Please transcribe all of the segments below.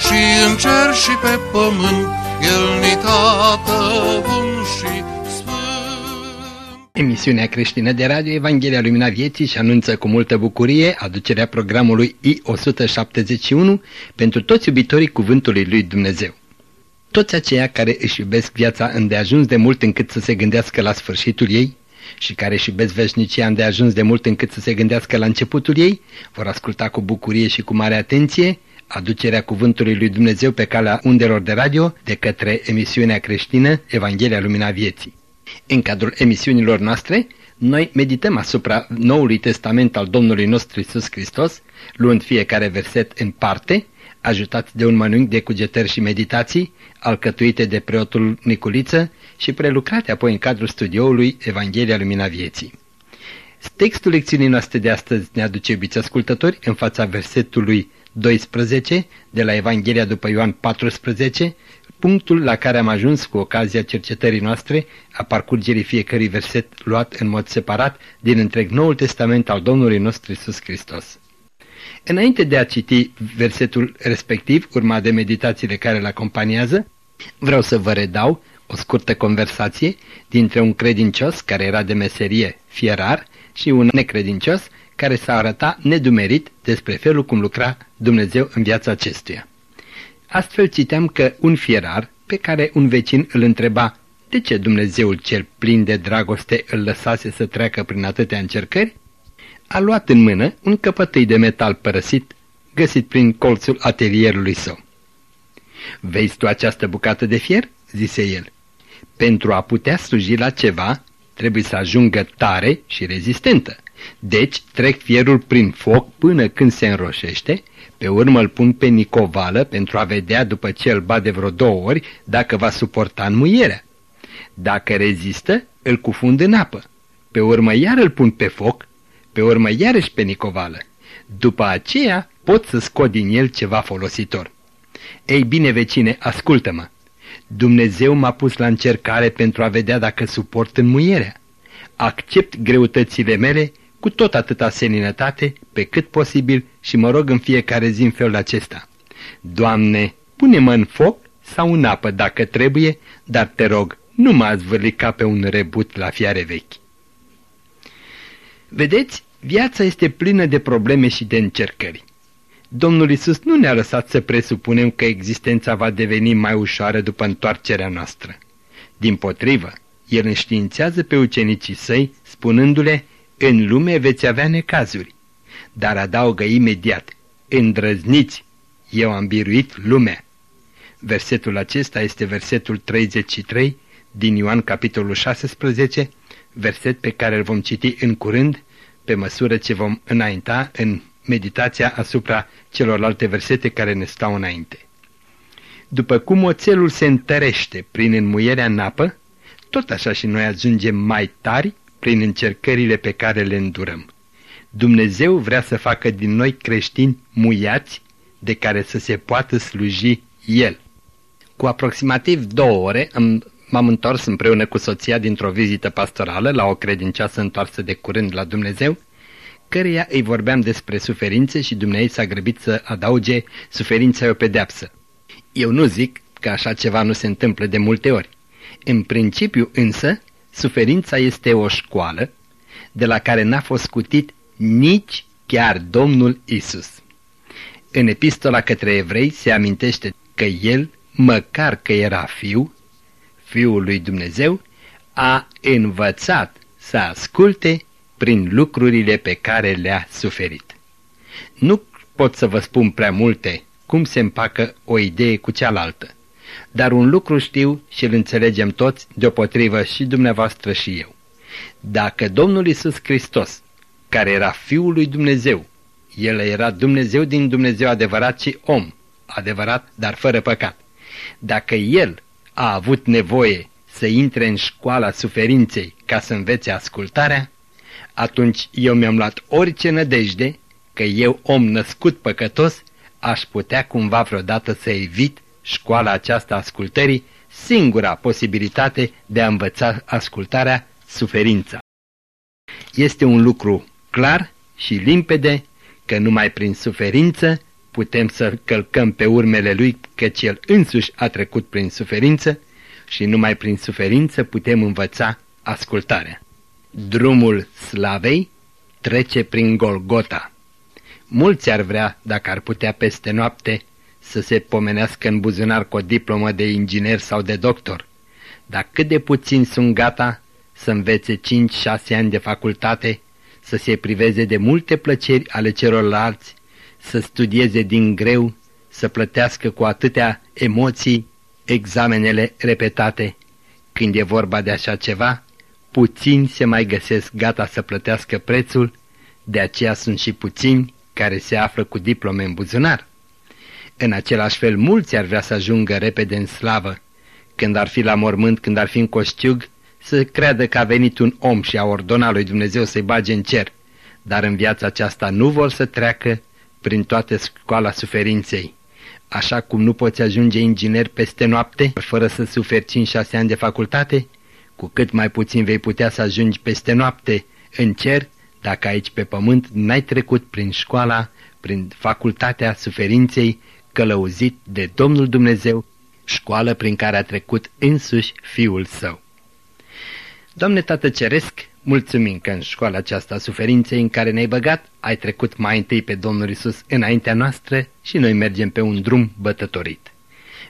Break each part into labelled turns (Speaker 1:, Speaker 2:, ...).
Speaker 1: și în cer și pe pământ, El ni tată bun și
Speaker 2: Emisiunea creștină de radio Evanghelia Lumina Vieții și anunță cu multă bucurie aducerea programului I-171 pentru toți iubitorii Cuvântului Lui Dumnezeu. Toți aceia care își iubesc viața îndeajuns de mult încât să se gândească la sfârșitul ei și care își iubesc veșnicia îndeajuns de mult încât să se gândească la începutul ei, vor asculta cu bucurie și cu mare atenție aducerea Cuvântului Lui Dumnezeu pe calea undelor de radio de către emisiunea creștină Evanghelia Lumina Vieții. În cadrul emisiunilor noastre, noi medităm asupra Noului Testament al Domnului nostru Isus Hristos, luând fiecare verset în parte, ajutați de un mănânc de cugetări și meditații, alcătuite de preotul Niculiță și prelucrate apoi în cadrul studioului Evanghelia Lumina Vieții. Textul lecțiunii noastre de astăzi ne aduce, iubiți ascultători, în fața versetului 12 de la Evanghelia după Ioan 14, punctul la care am ajuns cu ocazia cercetării noastre a parcurgerii fiecărui verset luat în mod separat din întreg Noul Testament al Domnului nostru Isus Hristos. Înainte de a citi versetul respectiv, urmat de meditațiile care îl acompaniază, vreau să vă redau o scurtă conversație dintre un credincios care era de meserie fierar și un necredincios care s-a arătat nedumerit despre felul cum lucra Dumnezeu în viața acestuia. Astfel citeam că un fierar, pe care un vecin îl întreba de ce Dumnezeul cel plin de dragoste îl lăsase să treacă prin atâtea încercări, a luat în mână un căpătâi de metal părăsit, găsit prin colțul atelierului său. Vezi tu această bucată de fier?" zise el. Pentru a putea sluji la ceva, trebuie să ajungă tare și rezistentă. Deci trec fierul prin foc până când se înroșește pe urmă îl pun pe nicovală pentru a vedea după ce îl bat de vreo două ori dacă va suporta înmuierea. Dacă rezistă, îl cufund în apă. Pe urmă iar îl pun pe foc, pe urmă iarăși pe nicovală. După aceea pot să scot din el ceva folositor. Ei bine, vecine, ascultă-mă. Dumnezeu m-a pus la încercare pentru a vedea dacă suport înmuierea. Accept greutățile mele cu tot atâta seninătate, pe cât posibil și mă rog în fiecare zi în felul acesta. Doamne, pune-mă în foc sau în apă dacă trebuie, dar te rog, nu mă zvârli ca pe un rebut la fiare vechi. Vedeți, viața este plină de probleme și de încercări. Domnul Isus nu ne-a lăsat să presupunem că existența va deveni mai ușoară după întoarcerea noastră. Din potrivă, El înștiințează pe ucenicii săi, spunându-le, în lume veți avea necazuri, dar adaugă imediat, îndrăzniți, eu am biruit lumea. Versetul acesta este versetul 33 din Ioan capitolul 16, verset pe care îl vom citi în curând, pe măsură ce vom înainta în meditația asupra celorlalte versete care ne stau înainte. După cum oțelul se întărește prin înmuierea în apă, tot așa și noi ajungem mai tari prin încercările pe care le îndurăm. Dumnezeu vrea să facă din noi creștini muiați de care să se poată sluji El. Cu aproximativ două ore m-am întors împreună cu soția dintr-o vizită pastorală la o credincioasă întoarsă de curând la Dumnezeu, căreia îi vorbeam despre suferințe și Dumnezeu s-a grăbit să adauge suferința e o pedeapsă. Eu nu zic că așa ceva nu se întâmplă de multe ori. În principiu însă, Suferința este o școală de la care n-a fost scutit nici chiar Domnul Isus. În epistola către evrei se amintește că el, măcar că era fiu, fiul lui Dumnezeu, a învățat să asculte prin lucrurile pe care le-a suferit. Nu pot să vă spun prea multe cum se împacă o idee cu cealaltă. Dar un lucru știu și îl înțelegem toți, deopotrivă și dumneavoastră și eu. Dacă Domnul Isus Hristos, care era Fiul lui Dumnezeu, El era Dumnezeu din Dumnezeu adevărat și om, adevărat, dar fără păcat. Dacă el a avut nevoie să intre în școala suferinței ca să învețe ascultarea, atunci eu mi-am luat orice nădejde că eu, om născut păcătos, aș putea cumva vreodată să evit școala aceasta ascultării, singura posibilitate de a învăța ascultarea, suferința. Este un lucru clar și limpede că numai prin suferință putem să călcăm pe urmele lui căci el însuși a trecut prin suferință și numai prin suferință putem învăța ascultarea. Drumul slavei trece prin Golgota. Mulți ar vrea, dacă ar putea peste noapte, să se pomenească în buzunar cu o diplomă de inginer sau de doctor, dar cât de puțini sunt gata să învețe 5-6 ani de facultate, să se priveze de multe plăceri ale celorlalți, să studieze din greu, să plătească cu atâtea emoții examenele repetate. Când e vorba de așa ceva, puțini se mai găsesc gata să plătească prețul, de aceea sunt și puțini care se află cu diplome în buzunar. În același fel, mulți ar vrea să ajungă repede în slavă, când ar fi la mormânt, când ar fi în coștiug, să creadă că a venit un om și a ordonat lui Dumnezeu să-i bage în cer, dar în viața aceasta nu vor să treacă prin toată școala suferinței. Așa cum nu poți ajunge inginer peste noapte, fără să suferi 5-6 ani de facultate, cu cât mai puțin vei putea să ajungi peste noapte în cer, dacă aici pe pământ n-ai trecut prin școala, prin facultatea suferinței, călăuzit de Domnul Dumnezeu, școală prin care a trecut însuși Fiul Său. Doamne Tată Ceresc, mulțumim că în școala aceasta a suferinței în care ne-ai băgat, ai trecut mai întâi pe Domnul Isus înaintea noastră și noi mergem pe un drum bătătorit.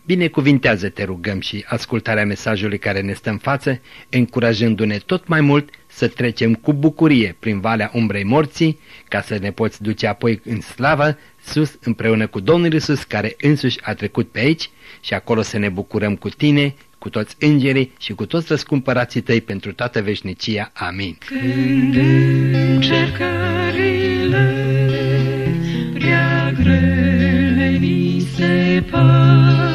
Speaker 2: Binecuvintează, te rugăm, și ascultarea mesajului care ne stă în față, încurajându-ne tot mai mult să trecem cu bucurie prin valea umbrei morții, ca să ne poți duce apoi în slavă, sus, împreună cu Domnul Isus, care însuși a trecut pe aici, și acolo să ne bucurăm cu tine, cu toți îngerii și cu toți răscumpărații tăi pentru toată veșnicia. Amin.
Speaker 3: Când încercările prea grele ni se par,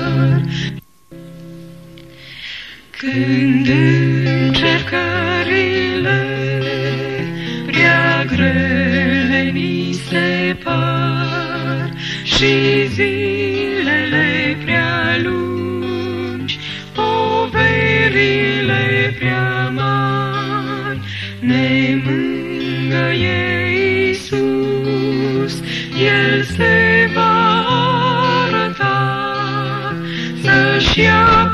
Speaker 3: când încercările prea grele ni se par și zilele prea lungi, poverile prea mari, ne mângăie Iisus, El se va arăta, să-și ia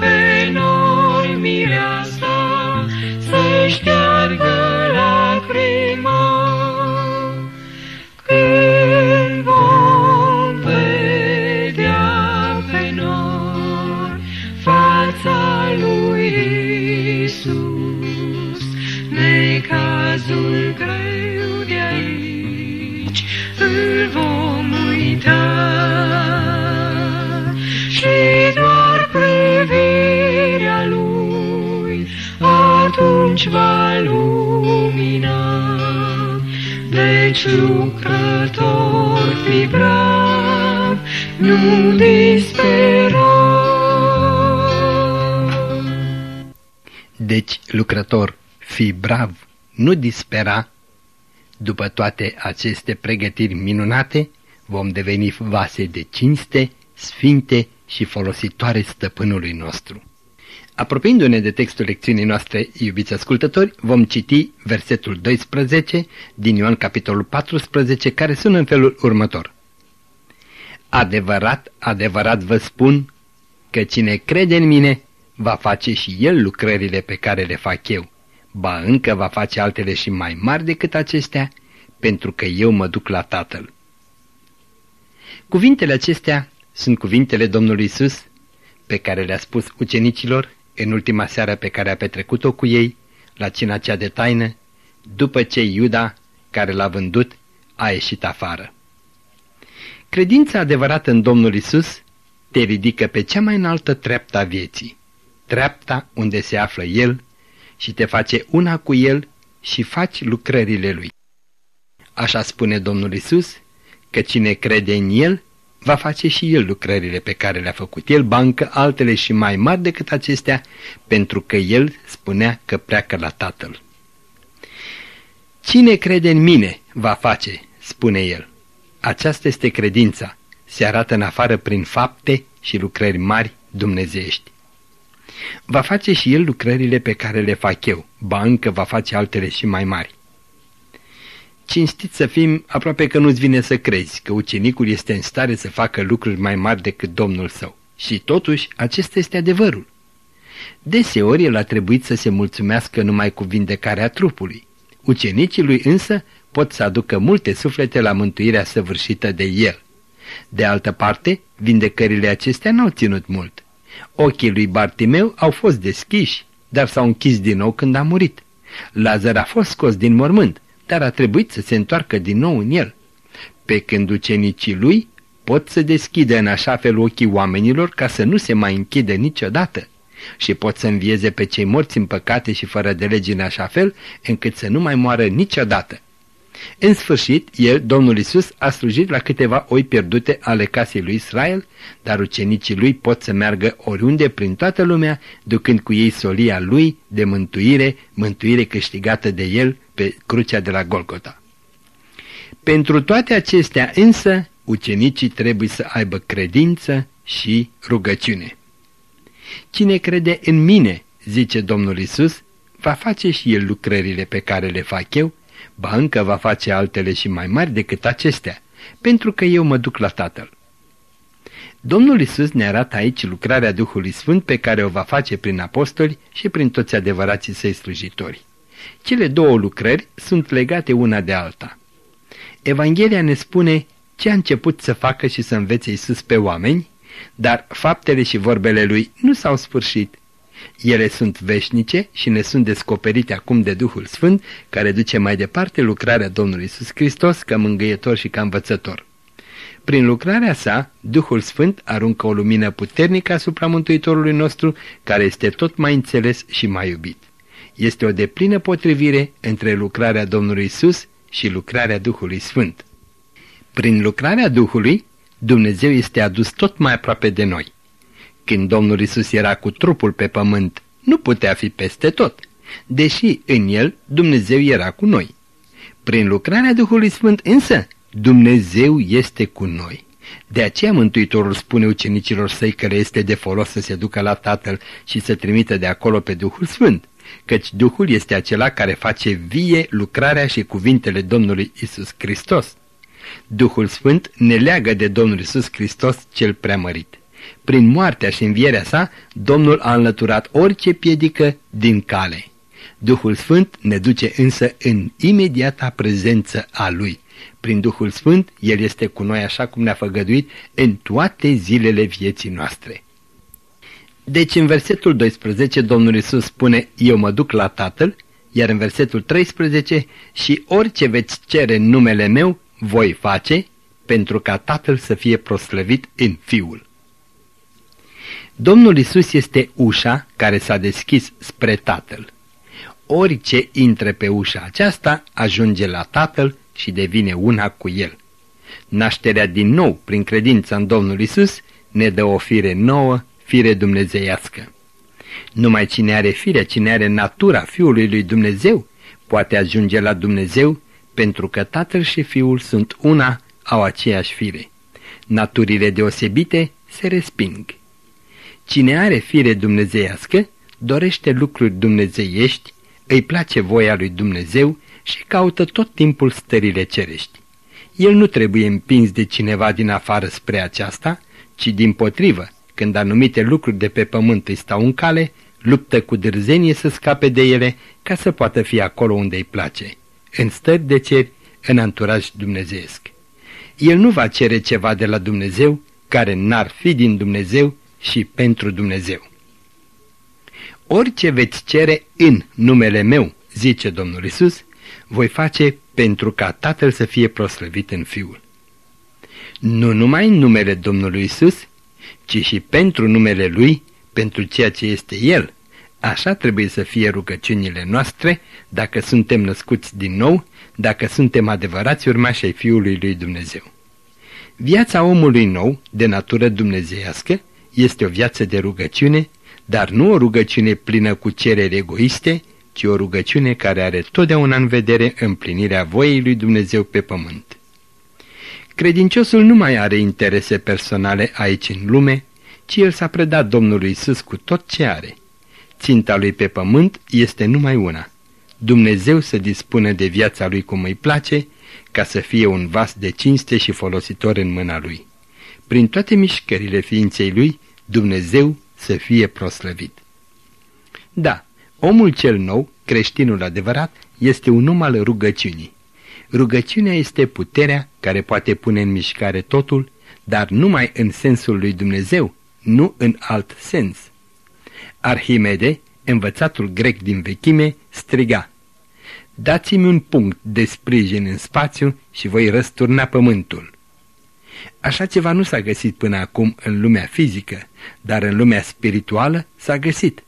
Speaker 3: Deci lucrător fi brav, nu dispera.
Speaker 2: Deci, lucrător, fi brav, nu dispera. După toate aceste pregătiri minunate, vom deveni vase de cinste, sfinte și folositoare stăpânului nostru. Apropiindu-ne de textul lecțiunii noastre, iubiți ascultători, vom citi versetul 12 din Ioan capitolul 14, care sună în felul următor. Adevărat, adevărat vă spun că cine crede în mine va face și el lucrările pe care le fac eu, ba încă va face altele și mai mari decât acestea, pentru că eu mă duc la Tatăl. Cuvintele acestea sunt cuvintele Domnului Isus pe care le-a spus ucenicilor în ultima seară pe care a petrecut-o cu ei, la cina cea de taină, după ce Iuda, care l-a vândut, a ieșit afară. Credința adevărată în Domnul Isus te ridică pe cea mai înaltă treaptă a vieții, treapta unde se află El și te face una cu El și faci lucrările Lui. Așa spune Domnul Isus, că cine crede în El va face și el lucrările pe care le-a făcut el, bancă altele și mai mari decât acestea, pentru că el spunea că pleacă la tatăl. Cine crede în mine va face, spune el. Aceasta este credința, se arată în afară prin fapte și lucrări mari dumnezeiești. Va face și el lucrările pe care le fac eu, ba încă va face altele și mai mari. Cinstit să fim, aproape că nu-ți vine să crezi că ucenicul este în stare să facă lucruri mai mari decât Domnul său. Și totuși, acesta este adevărul. Deseori el a trebuit să se mulțumească numai cu vindecarea trupului. Ucenicii lui însă pot să aducă multe suflete la mântuirea săvârșită de el. De altă parte, vindecările acestea n-au ținut mult. Ochii lui Bartimeu au fost deschiși, dar s-au închis din nou când a murit. Lazar a fost scos din mormânt, dar a trebuit să se întoarcă din nou în el. Pe când ucenicii lui pot să deschidă în așa fel ochii oamenilor ca să nu se mai închide niciodată și pot să învieze pe cei morți în păcate și fără de legi în așa fel încât să nu mai moară niciodată. În sfârșit, el, Domnul Isus, a slujit la câteva oi pierdute ale casei lui Israel, dar ucenicii lui pot să meargă oriunde prin toată lumea, ducând cu ei solia lui de mântuire, mântuire câștigată de el pe crucea de la Golgota. Pentru toate acestea însă, ucenicii trebuie să aibă credință și rugăciune. Cine crede în mine, zice Domnul Isus, va face și el lucrările pe care le fac eu, ba încă va face altele și mai mari decât acestea, pentru că eu mă duc la Tatăl. Domnul Isus ne arată aici lucrarea Duhului Sfânt pe care o va face prin apostoli și prin toți adevărații săi slujitori. Cele două lucrări sunt legate una de alta. Evanghelia ne spune ce a început să facă și să învețe Isus pe oameni, dar faptele și vorbele lui nu s-au sfârșit. Ele sunt veșnice și ne sunt descoperite acum de Duhul Sfânt, care duce mai departe lucrarea Domnului Isus Hristos ca mângâietor și ca învățător. Prin lucrarea sa, Duhul Sfânt aruncă o lumină puternică asupra Mântuitorului nostru, care este tot mai înțeles și mai iubit. Este o deplină potrivire între lucrarea Domnului Isus și lucrarea Duhului Sfânt. Prin lucrarea Duhului, Dumnezeu este adus tot mai aproape de noi. Când Domnul Isus era cu trupul pe pământ, nu putea fi peste tot, deși în el Dumnezeu era cu noi. Prin lucrarea Duhului Sfânt însă, Dumnezeu este cu noi. De aceea Mântuitorul spune ucenicilor săi că le este de folos să se ducă la Tatăl și să trimită de acolo pe Duhul Sfânt, căci Duhul este acela care face vie lucrarea și cuvintele Domnului Isus Hristos. Duhul Sfânt ne leagă de Domnul Isus Hristos cel preamărit. Prin moartea și învierea sa, Domnul a înlăturat orice piedică din cale. Duhul Sfânt ne duce însă în imediata prezență a Lui. Prin Duhul Sfânt, El este cu noi așa cum ne-a făgăduit în toate zilele vieții noastre. Deci în versetul 12 Domnul Isus spune, eu mă duc la Tatăl, iar în versetul 13, și orice veți cere în numele meu, voi face, pentru ca Tatăl să fie proslăvit în Fiul. Domnul Isus este ușa care s-a deschis spre Tatăl. Orice intre pe ușa aceasta ajunge la Tatăl și devine una cu El. Nașterea din nou prin credința în Domnul Isus ne dă o fire nouă, fire dumnezeiască. Numai cine are firea, cine are natura Fiului lui Dumnezeu, poate ajunge la Dumnezeu, pentru că Tatăl și Fiul sunt una, au aceeași fire. Naturile deosebite se resping. Cine are fire dumnezeiască, dorește lucruri dumnezeiești, îi place voia lui Dumnezeu și caută tot timpul stările cerești. El nu trebuie împins de cineva din afară spre aceasta, ci din potrivă, când anumite lucruri de pe pământ îi stau în cale, luptă cu dârzenie să scape de ele ca să poată fi acolo unde îi place, în stări de ceri, în anturaj dumnezeesc. El nu va cere ceva de la Dumnezeu care n-ar fi din Dumnezeu și pentru Dumnezeu. Orice veți cere în numele meu, zice Domnul Isus, voi face pentru ca Tatăl să fie proslăvit în Fiul. Nu numai în numele Domnului Isus, ci și pentru numele Lui, pentru ceea ce este El. Așa trebuie să fie rugăciunile noastre dacă suntem născuți din nou, dacă suntem adevărați urmași ai Fiului lui Dumnezeu. Viața omului nou, de natură dumnezeiască, este o viață de rugăciune, dar nu o rugăciune plină cu cereri egoiste, ci o rugăciune care are totdeauna în vedere împlinirea voiei lui Dumnezeu pe pământ. Credinciosul nu mai are interese personale aici în lume, ci el s-a predat Domnului Isus cu tot ce are. Ținta lui pe pământ este numai una. Dumnezeu să dispune de viața lui cum îi place, ca să fie un vas de cinste și folositor în mâna lui. Prin toate mișcările ființei lui, Dumnezeu să fie proslăvit. Da, omul cel nou, creștinul adevărat, este un om al rugăciunii. Rugăciunea este puterea care poate pune în mișcare totul, dar numai în sensul lui Dumnezeu, nu în alt sens. Arhimede, învățatul grec din vechime, striga, Dați-mi un punct de sprijin în spațiu și voi răsturna pământul. Așa ceva nu s-a găsit până acum în lumea fizică, dar în lumea spirituală s-a găsit.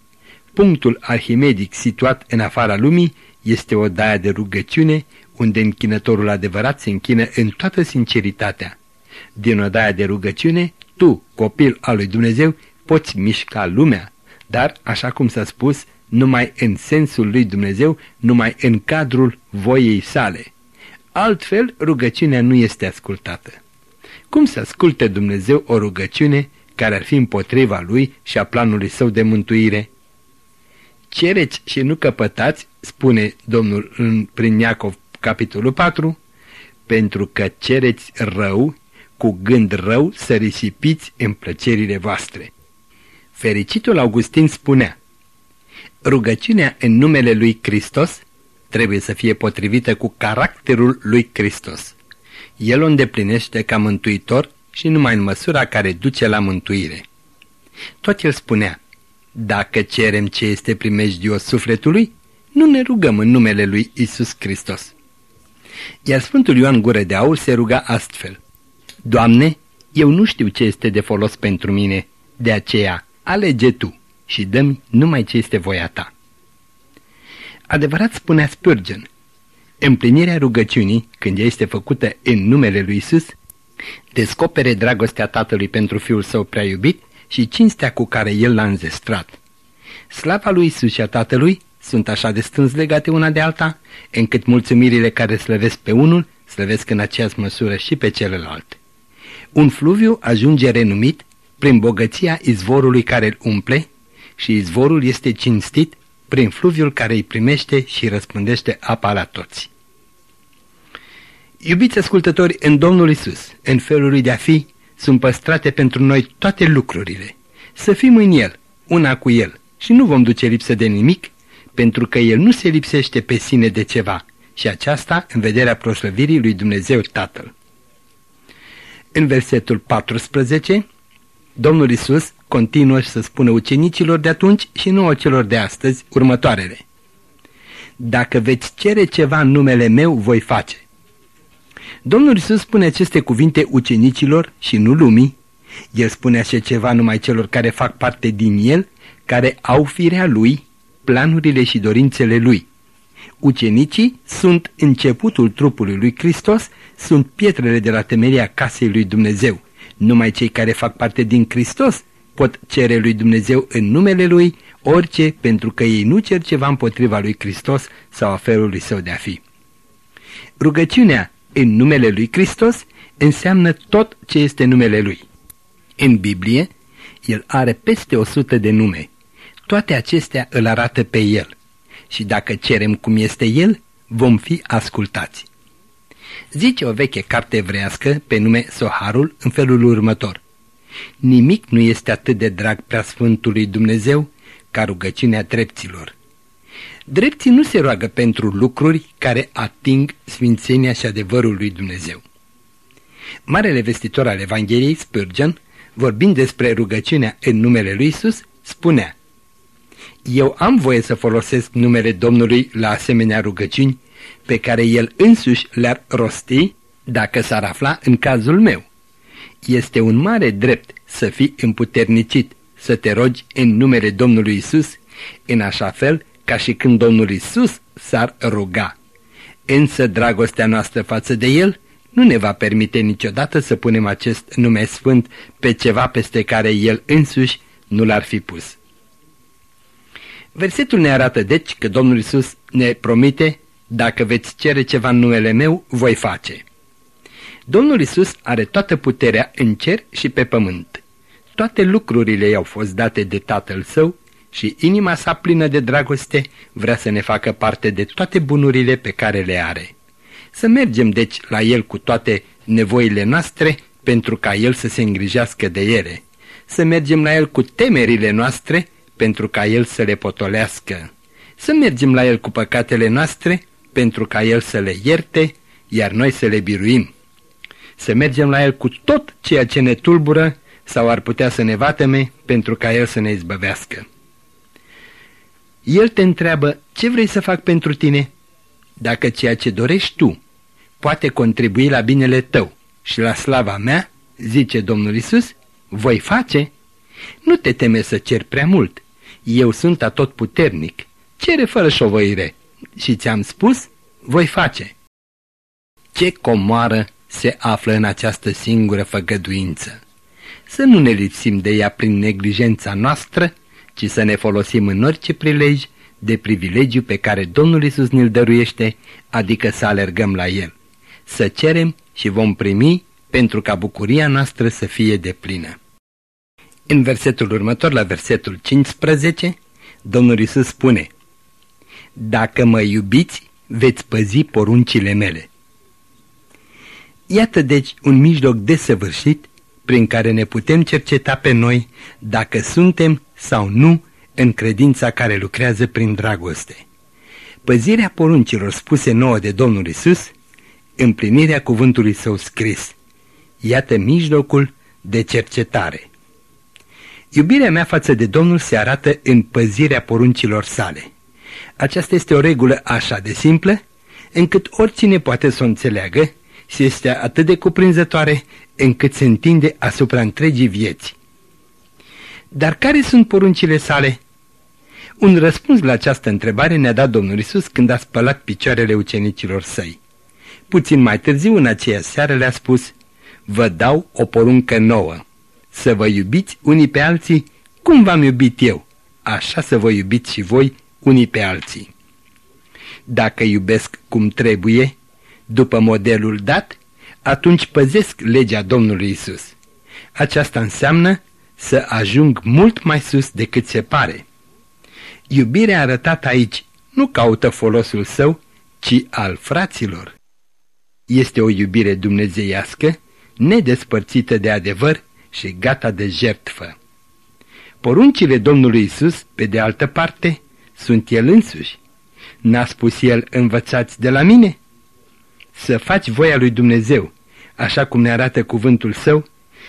Speaker 2: Punctul arhimedic situat în afara lumii este o daia de rugăciune unde închinătorul adevărat se închină în toată sinceritatea. Din odaia de rugăciune, tu, copil al lui Dumnezeu, poți mișca lumea, dar, așa cum s-a spus, numai în sensul lui Dumnezeu, numai în cadrul voiei sale. Altfel, rugăciunea nu este ascultată. Cum să asculte Dumnezeu o rugăciune care ar fi împotriva lui și a planului său de mântuire? Cereți și nu căpătați, spune Domnul în, prin Iacov capitolul 4, pentru că cereți rău, cu gând rău să risipiți în plăcerile voastre. Fericitul Augustin spunea, rugăciunea în numele lui Hristos trebuie să fie potrivită cu caracterul lui Hristos. El o îndeplinește ca mântuitor și numai în măsura care duce la mântuire. Tot el spunea, dacă cerem ce este primejdios sufletului, nu ne rugăm în numele lui Isus Hristos. Iar Sfântul Ioan Gură de Aur se ruga astfel. Doamne, eu nu știu ce este de folos pentru mine, de aceea alege Tu și dă numai ce este voia Ta. Adevărat spunea Spurgeon, împlinirea rugăciunii, când ea este făcută în numele lui Isus, descopere dragostea Tatălui pentru Fiul Său prea iubit și cinstea cu care El l-a înzestrat. Slava lui Isus și a Tatălui sunt așa de strâns legate una de alta, încât mulțumirile care slăvesc pe unul, slăvesc în aceeași măsură și pe celălalt. Un fluviu ajunge renumit prin bogăția izvorului care îl umple și izvorul este cinstit prin fluviul care îi primește și răspândește apa la toți. Iubiți ascultători, în Domnul Isus, în felul lui de a fi, sunt păstrate pentru noi toate lucrurile. Să fim în El, una cu El, și nu vom duce lipsă de nimic, pentru că El nu se lipsește pe sine de ceva, și aceasta în vederea proslăvirii lui Dumnezeu Tatăl. În versetul 14, Domnul Isus continuă să spună ucenicilor de atunci și nouă celor de astăzi următoarele. Dacă veți cere ceva în numele meu, voi face. Domnul Isus spune aceste cuvinte ucenicilor și nu lumii. El spune așa ceva numai celor care fac parte din el, care au firea lui, planurile și dorințele lui. Ucenicii sunt începutul trupului lui Hristos, sunt pietrele de la temelia casei lui Dumnezeu. Numai cei care fac parte din Hristos pot cere lui Dumnezeu în numele lui orice, pentru că ei nu cer ceva împotriva lui Hristos sau a felului său de a fi. Rugăciunea în numele lui Hristos înseamnă tot ce este numele lui. În Biblie, el are peste o sută de nume. Toate acestea îl arată pe el. Și dacă cerem cum este el, vom fi ascultați. Zice o veche carte evrească pe nume Soharul în felul următor. Nimic nu este atât de drag prea Sfântului Dumnezeu ca rugăciunea dreptilor. Drepții nu se roagă pentru lucruri care ating sfințenia și adevărul lui Dumnezeu. Marele vestitor al Evangheliei, Spurgeon, vorbind despre rugăciunea în numele lui Isus, spunea Eu am voie să folosesc numele Domnului la asemenea rugăciuni pe care el însuși le-ar rosti dacă s-ar afla în cazul meu. Este un mare drept să fii împuternicit, să te rogi în numele Domnului Isus, în așa fel ca și când Domnul Isus s-ar ruga. Însă dragostea noastră față de El nu ne va permite niciodată să punem acest nume sfânt pe ceva peste care El însuși nu l-ar fi pus. Versetul ne arată deci că Domnul Isus ne promite, dacă veți cere ceva în numele meu, voi face. Domnul Isus are toată puterea în cer și pe pământ. Toate lucrurile i-au fost date de Tatăl Său și inima sa plină de dragoste vrea să ne facă parte de toate bunurile pe care le are. Să mergem deci la El cu toate nevoile noastre pentru ca El să se îngrijească de ele. Să mergem la El cu temerile noastre pentru ca El să le potolească. Să mergem la El cu păcatele noastre pentru ca El să le ierte, iar noi să le biruim. Să mergem la El cu tot ceea ce ne tulbură sau ar putea să ne vateme pentru ca El să ne izbăvească. El te întreabă, ce vrei să fac pentru tine? Dacă ceea ce dorești tu poate contribui la binele tău și la slava mea, zice Domnul Isus, voi face? Nu te teme să cer prea mult. Eu sunt atot puternic. Cere fără șovăire. Și ți-am spus, voi face. Ce comoară se află în această singură făgăduință. Să nu ne lipsim de ea prin neglijența noastră, ci să ne folosim în orice prilej de privilegiu pe care Domnul Isus ne-l dăruiește, adică să alergăm la El. Să cerem și vom primi pentru ca bucuria noastră să fie deplină. În versetul următor, la versetul 15, Domnul Isus spune Dacă mă iubiți, veți păzi poruncile mele. Iată deci un mijloc desăvârșit prin care ne putem cerceta pe noi dacă suntem sau nu în credința care lucrează prin dragoste. Păzirea poruncilor spuse nouă de Domnul Isus, împlinirea cuvântului său scris. Iată mijlocul de cercetare. Iubirea mea față de Domnul se arată în păzirea poruncilor sale. Aceasta este o regulă așa de simplă, încât oricine poate să o înțeleagă și este atât de cuprinzătoare încât se întinde asupra întregii vieți. Dar care sunt poruncile sale? Un răspuns la această întrebare ne-a dat Domnul Isus când a spălat picioarele ucenicilor săi. Puțin mai târziu, în aceea seară, le-a spus, Vă dau o poruncă nouă, să vă iubiți unii pe alții cum v-am iubit eu, așa să vă iubiți și voi unii pe alții. Dacă iubesc cum trebuie, după modelul dat, atunci păzesc legea Domnului Isus. Aceasta înseamnă să ajung mult mai sus decât se pare. Iubirea arătată aici nu caută folosul său, ci al fraților. Este o iubire dumnezeiască, nedespărțită de adevăr și gata de jertfă. Poruncile Domnului Isus, pe de altă parte, sunt El însuși. N-a spus El, învățați de la mine? Să faci voia lui Dumnezeu, așa cum ne arată cuvântul Său,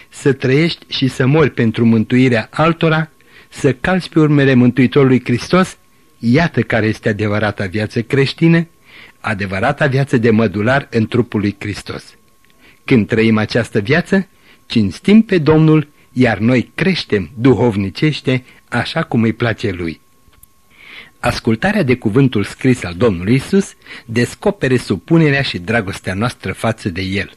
Speaker 2: să trăiești și să mori pentru mântuirea altora, să calci pe urmele Mântuitorului Hristos, iată care este adevărata viață creștină, adevărata viață de mădular în trupul lui Hristos. Când trăim această viață, cinstim pe Domnul, iar noi creștem duhovnicește așa cum îi place Lui. Ascultarea de cuvântul scris al Domnului Isus descopere supunerea și dragostea noastră față de El.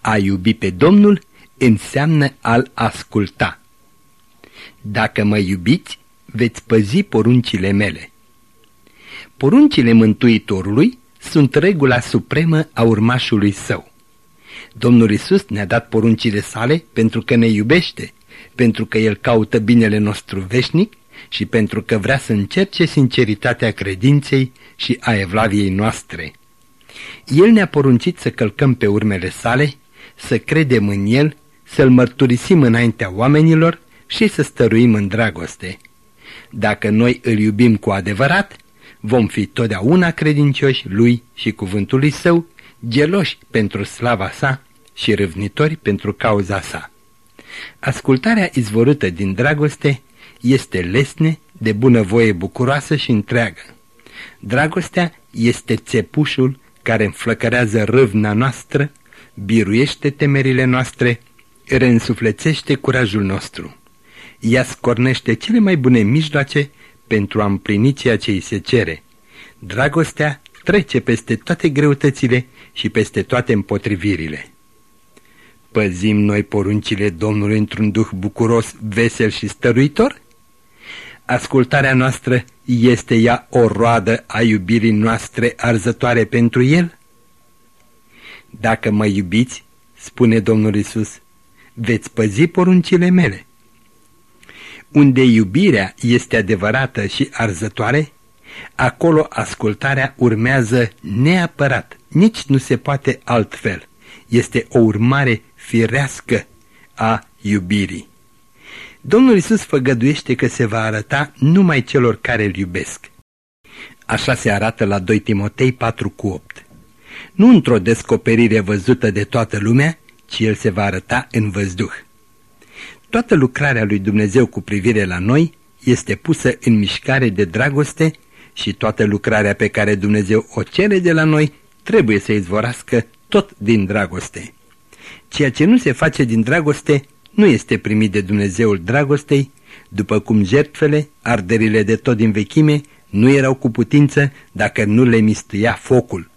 Speaker 2: A iubi pe Domnul înseamnă a-L asculta. Dacă mă iubiți, veți păzi poruncile mele. Poruncile Mântuitorului sunt regula supremă a urmașului său. Domnul Isus ne-a dat poruncile sale pentru că ne iubește, pentru că El caută binele nostru veșnic și pentru că vrea să încerce sinceritatea credinței și a evlaviei noastre. El ne-a poruncit să călcăm pe urmele sale, să credem în El, să-L mărturisim înaintea oamenilor și să stăruim în dragoste. Dacă noi îl iubim cu adevărat, vom fi totdeauna credincioși Lui și cuvântului Său, geloși pentru slava Sa și râvnitori pentru cauza Sa. Ascultarea izvorâtă din dragoste este lesne, de bunăvoie bucuroasă și întreagă. Dragostea este țepușul care înflăcărează râvna noastră, biruiește temerile noastre, reînsuflețește curajul nostru. Ea scornește cele mai bune mijloace pentru a împlini ceea ce îi se cere. Dragostea trece peste toate greutățile și peste toate împotrivirile. Păzim noi poruncile Domnului într-un duh bucuros, vesel și stăruitor? Ascultarea noastră este ea o roadă a iubirii noastre arzătoare pentru El? Dacă mă iubiți, spune Domnul Isus, veți păzi poruncile mele. Unde iubirea este adevărată și arzătoare, acolo ascultarea urmează neapărat, nici nu se poate altfel. Este o urmare firească a iubirii. Domnul Isus făgăduiește că se va arăta numai celor care îl iubesc. Așa se arată la 2 Timotei 4 cu 8. Nu într-o descoperire văzută de toată lumea, ci el se va arăta în văzduh. Toată lucrarea lui Dumnezeu cu privire la noi este pusă în mișcare de dragoste și toată lucrarea pe care Dumnezeu o cere de la noi trebuie să izvorască tot din dragoste. Ceea ce nu se face din dragoste nu este primit de Dumnezeul dragostei, după cum jertfele, arderile de tot din vechime, nu erau cu putință dacă nu le mistuia focul.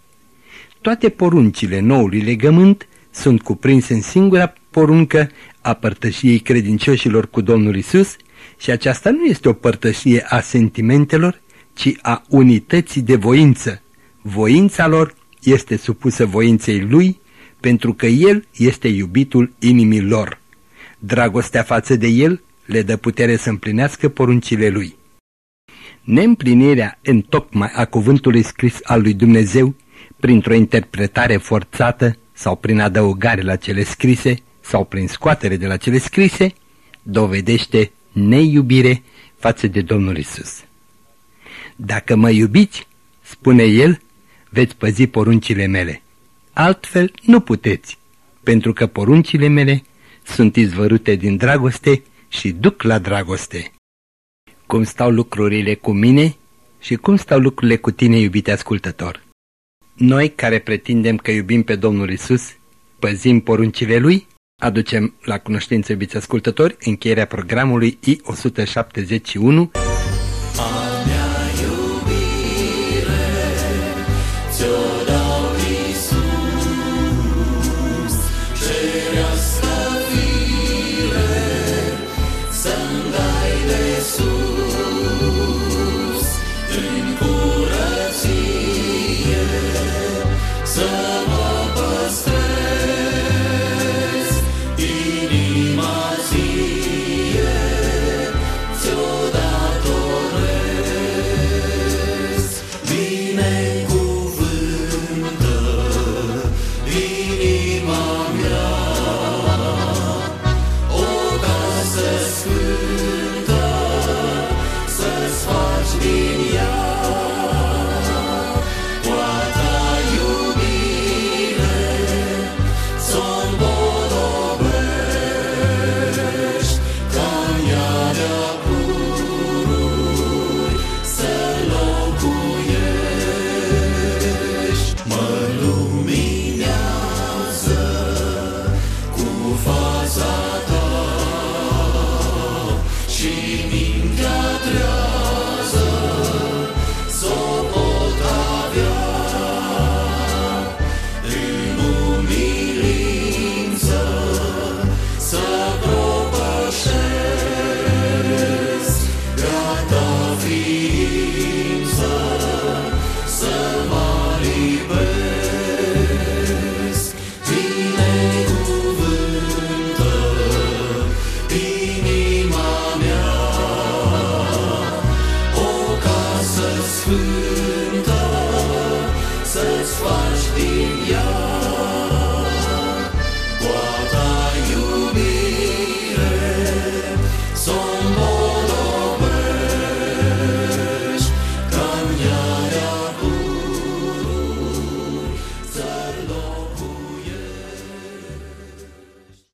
Speaker 2: Toate poruncile noului legământ sunt cuprinse în singura poruncă a părtășiei credincioșilor cu Domnul Isus și aceasta nu este o părtășie a sentimentelor, ci a unității de voință. Voința lor este supusă voinței Lui, pentru că El este iubitul inimii lor. Dragostea față de El le dă putere să împlinească poruncile Lui. Neîmplinirea în tocmai a cuvântului scris al lui Dumnezeu, printr-o interpretare forțată sau prin adăugare la cele scrise sau prin scoatere de la cele scrise, dovedește neiubire față de Domnul Isus. Dacă mă iubiți, spune El, veți păzi poruncile mele. Altfel nu puteți, pentru că poruncile mele sunt izvărute din dragoste și duc la dragoste. Cum stau lucrurile cu mine și cum stau lucrurile cu tine, iubite ascultător? Noi care pretindem că iubim pe Domnul Isus, păzim poruncile Lui, aducem la cunoștință, iubiți ascultători, încheierea programului I-171,
Speaker 4: Inima